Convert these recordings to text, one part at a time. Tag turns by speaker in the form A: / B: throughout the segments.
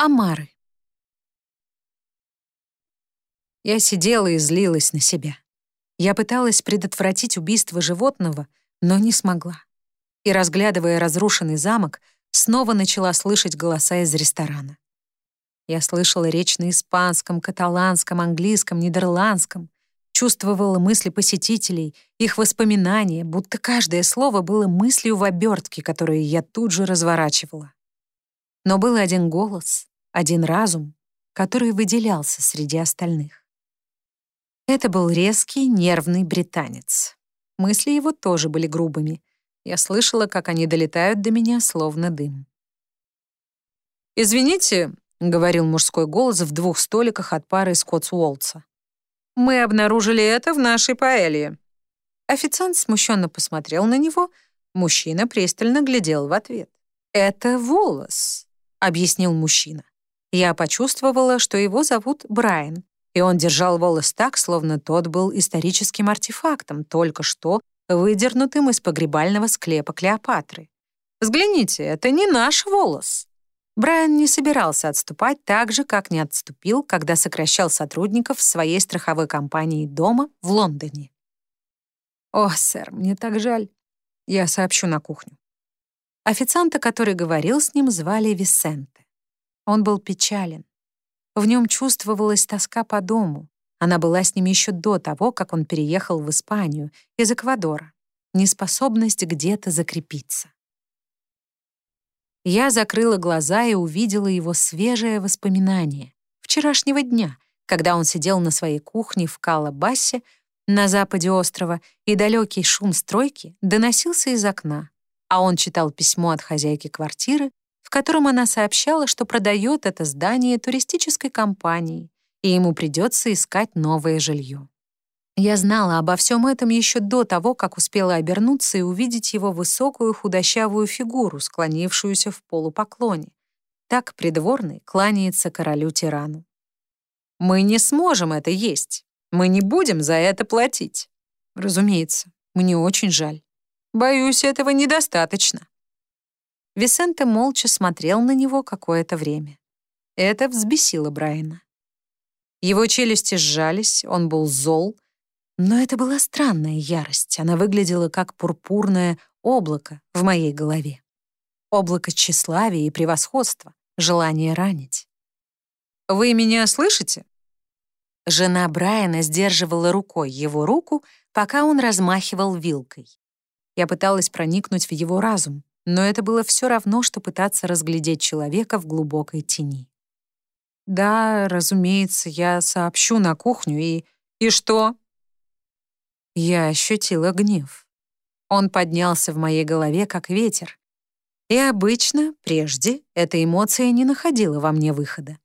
A: Амары. Я сидела и злилась на себя. Я пыталась предотвратить убийство животного, но не смогла. И, разглядывая разрушенный замок, снова начала слышать голоса из ресторана. Я слышала речь на испанском, каталанском, английском, нидерландском, чувствовала мысли посетителей, их воспоминания, будто каждое слово было мыслью в обертке, которую я тут же разворачивала. Но был один голос, один разум, который выделялся среди остальных. Это был резкий, нервный британец. Мысли его тоже были грубыми. Я слышала, как они долетают до меня, словно дым. «Извините», — говорил мужской голос в двух столиках от пары Скоттс-Уолтса. «Мы обнаружили это в нашей паэлье». Официант смущенно посмотрел на него, мужчина пристально глядел в ответ. «Это волос», — объяснил мужчина. Я почувствовала, что его зовут Брайан, и он держал волос так, словно тот был историческим артефактом, только что выдернутым из погребального склепа Клеопатры. «Взгляните, это не наш волос!» Брайан не собирался отступать так же, как не отступил, когда сокращал сотрудников своей страховой компании дома в Лондоне. «О, сэр, мне так жаль. Я сообщу на кухню». Официанта, который говорил с ним, звали Висенте. Он был печален. В нем чувствовалась тоска по дому. Она была с ним еще до того, как он переехал в Испанию из Эквадора. Неспособность где-то закрепиться. Я закрыла глаза и увидела его свежее воспоминание вчерашнего дня, когда он сидел на своей кухне в Калабасе на западе острова, и далекий шум стройки доносился из окна, а он читал письмо от хозяйки квартиры, в котором она сообщала, что продает это здание туристической компании, и ему придется искать новое жилье. Я знала обо всем этом еще до того, как успела обернуться и увидеть его высокую худощавую фигуру, склонившуюся в полупоклоне. Так придворный кланяется королю-тирану. «Мы не сможем это есть. Мы не будем за это платить». «Разумеется, мне очень жаль. Боюсь, этого недостаточно». Висенте молча смотрел на него какое-то время. Это взбесило Брайана. Его челюсти сжались, он был зол, но это была странная ярость. Она выглядела как пурпурное облако в моей голове. Облако тщеславия и превосходства, желание ранить. «Вы меня слышите?» Жена Брайана сдерживала рукой его руку, пока он размахивал вилкой. Я пыталась проникнуть в его разум, но это было все равно, что пытаться разглядеть человека в глубокой тени. «Да, разумеется, я сообщу на кухню и...» «И что?» Я ощутила гнев. Он поднялся в моей голове, как ветер. И обычно, прежде, эта эмоция не находила во мне выхода.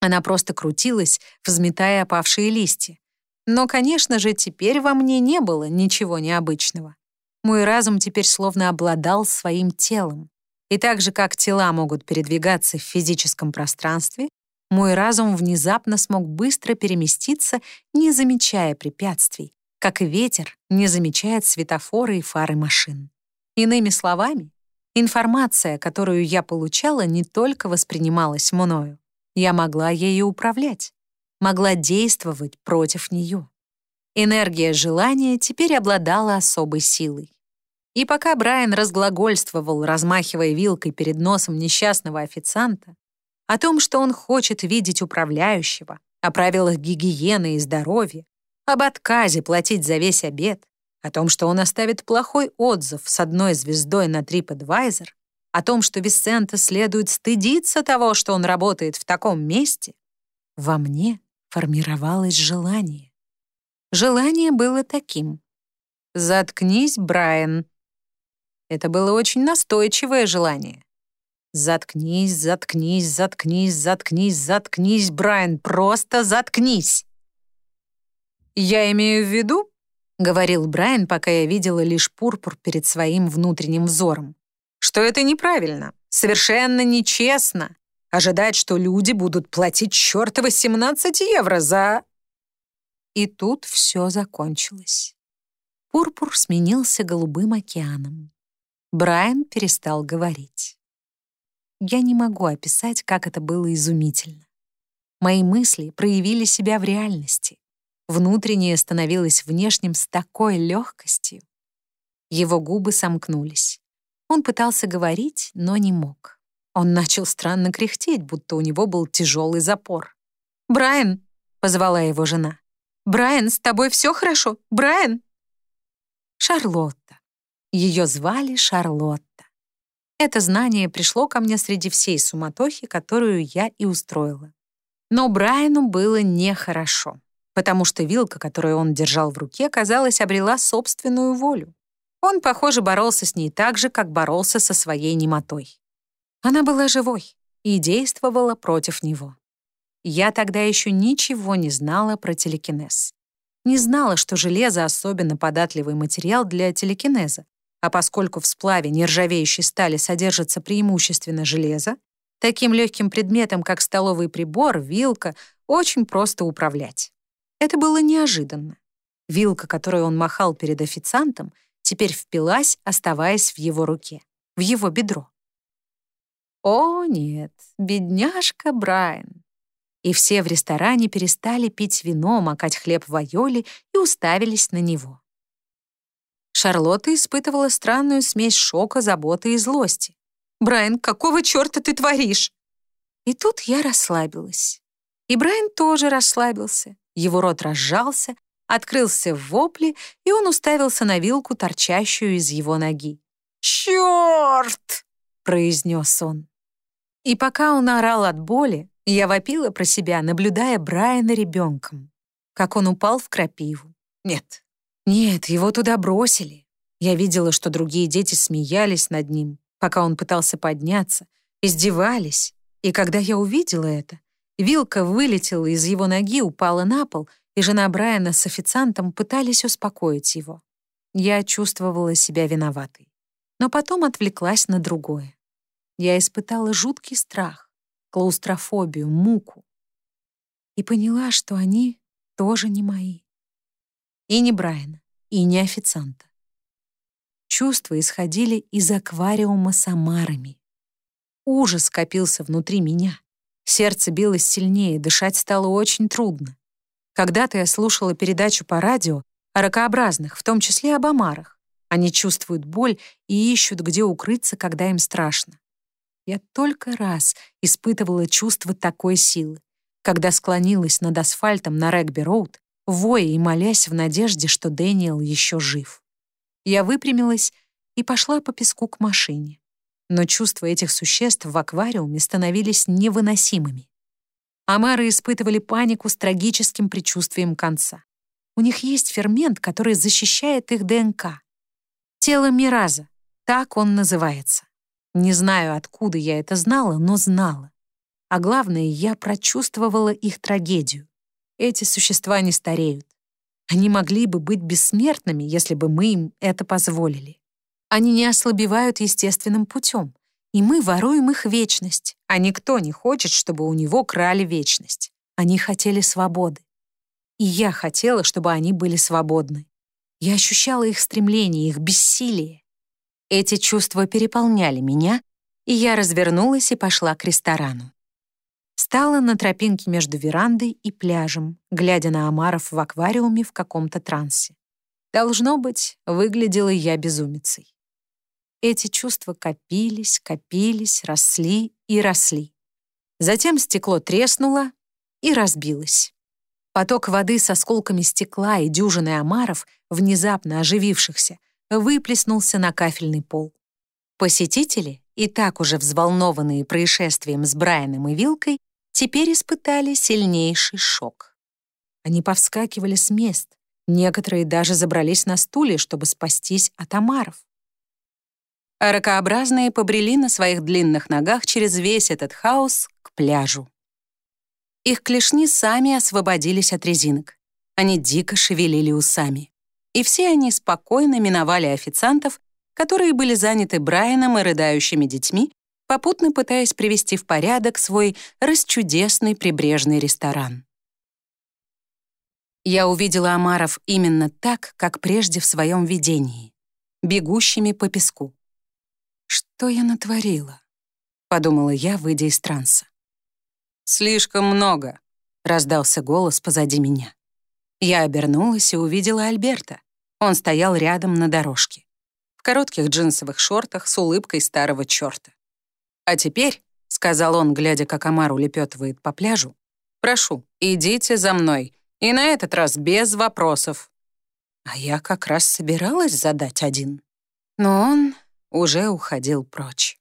A: Она просто крутилась, взметая опавшие листья. Но, конечно же, теперь во мне не было ничего необычного. Мой разум теперь словно обладал своим телом. И так же, как тела могут передвигаться в физическом пространстве, мой разум внезапно смог быстро переместиться, не замечая препятствий, как ветер не замечает светофоры и фары машин. Иными словами, информация, которую я получала, не только воспринималась мною. Я могла ею управлять, могла действовать против нее. Энергия желания теперь обладала особой силой. И пока Брайан разглагольствовал, размахивая вилкой перед носом несчастного официанта, о том, что он хочет видеть управляющего, о правилах гигиены и здоровья, об отказе платить за весь обед, о том, что он оставит плохой отзыв с одной звездой на TripAdvisor, о том, что Висента следует стыдиться того, что он работает в таком месте, во мне формировалось желание. Желание было таким. «Заткнись, Брайан». Это было очень настойчивое желание. «Заткнись, заткнись, заткнись, заткнись, заткнись, Брайан, просто заткнись!» «Я имею в виду», — говорил Брайан, пока я видела лишь пурпур перед своим внутренним взором, «что это неправильно, совершенно нечестно ожидать, что люди будут платить чертово 17 евро за...» И тут все закончилось. Пурпур сменился голубым океаном. Брайан перестал говорить. Я не могу описать, как это было изумительно. Мои мысли проявили себя в реальности. Внутреннее становилось внешним с такой легкостью. Его губы сомкнулись. Он пытался говорить, но не мог. Он начал странно кряхтеть, будто у него был тяжелый запор. «Брайан!» — позвала его жена. «Брайан, с тобой все хорошо? Брайан?» Шарлотта. Ее звали Шарлотта. Это знание пришло ко мне среди всей суматохи, которую я и устроила. Но Брайану было нехорошо, потому что вилка, которую он держал в руке, казалось, обрела собственную волю. Он, похоже, боролся с ней так же, как боролся со своей немотой. Она была живой и действовала против него. Я тогда еще ничего не знала про телекинез. Не знала, что железо особенно податливый материал для телекинеза, а поскольку в сплаве нержавеющей стали содержится преимущественно железо, таким легким предметом, как столовый прибор, вилка, очень просто управлять. Это было неожиданно. Вилка, которую он махал перед официантом, теперь впилась, оставаясь в его руке, в его бедро. О, нет, бедняжка Брайан. И все в ресторане перестали пить вино, макать хлеб в айоле и уставились на него. Шарлотта испытывала странную смесь шока, заботы и злости. «Брайан, какого черта ты творишь?» И тут я расслабилась. И Брайан тоже расслабился. Его рот разжался, открылся в вопле, и он уставился на вилку, торчащую из его ноги. «Черт!» — произнес он. И пока он орал от боли, я вопила про себя, наблюдая Брайана ребенком, как он упал в крапиву. Нет, нет, его туда бросили. Я видела, что другие дети смеялись над ним, пока он пытался подняться, издевались. И когда я увидела это, вилка вылетела из его ноги, упала на пол, и жена Брайана с официантом пытались успокоить его. Я чувствовала себя виноватой. Но потом отвлеклась на другое. Я испытала жуткий страх, клаустрофобию, муку. И поняла, что они тоже не мои. И не Брайана, и не официанта. Чувства исходили из аквариума с омарами. Ужас копился внутри меня. Сердце билось сильнее, дышать стало очень трудно. Когда-то я слушала передачу по радио о ракообразных, в том числе об омарах. Они чувствуют боль и ищут, где укрыться, когда им страшно. Я только раз испытывала чувство такой силы, когда склонилась над асфальтом на Регби-Роуд, воя и молясь в надежде, что Дэниел еще жив. Я выпрямилась и пошла по песку к машине. Но чувства этих существ в аквариуме становились невыносимыми. Амары испытывали панику с трагическим предчувствием конца. У них есть фермент, который защищает их ДНК. Тело Мираза, так он называется. Не знаю, откуда я это знала, но знала. А главное, я прочувствовала их трагедию. Эти существа не стареют. Они могли бы быть бессмертными, если бы мы им это позволили. Они не ослабевают естественным путем, и мы воруем их вечность, а никто не хочет, чтобы у него крали вечность. Они хотели свободы. И я хотела, чтобы они были свободны. Я ощущала их стремление, их бессилие. Эти чувства переполняли меня, и я развернулась и пошла к ресторану. Стала на тропинке между верандой и пляжем, глядя на омаров в аквариуме в каком-то трансе. Должно быть, выглядела я безумицей. Эти чувства копились, копились, росли и росли. Затем стекло треснуло и разбилось. Поток воды с осколками стекла и дюжиной омаров, внезапно оживившихся, выплеснулся на кафельный пол. Посетители, и так уже взволнованные происшествием с Брайаном и Вилкой, теперь испытали сильнейший шок. Они повскакивали с мест, некоторые даже забрались на стулья, чтобы спастись от омаров. А ракообразные побрели на своих длинных ногах через весь этот хаос к пляжу. Их клешни сами освободились от резинок. Они дико шевелили усами и все они спокойно миновали официантов, которые были заняты Брайаном и рыдающими детьми, попутно пытаясь привести в порядок свой расчудесный прибрежный ресторан. Я увидела омаров именно так, как прежде в своем видении, бегущими по песку. Что я натворила? подумала я, выйдя из транса.
B: «Слишком много», — раздался голос позади меня.
A: Я обернулась и увидела Альберта. Он стоял рядом на дорожке. В коротких джинсовых шортах с улыбкой старого черта. «А теперь», — сказал он, глядя, как Амар улепетывает по пляжу, «прошу, идите за мной, и на этот раз без вопросов». А я как раз собиралась задать один. Но он уже уходил прочь.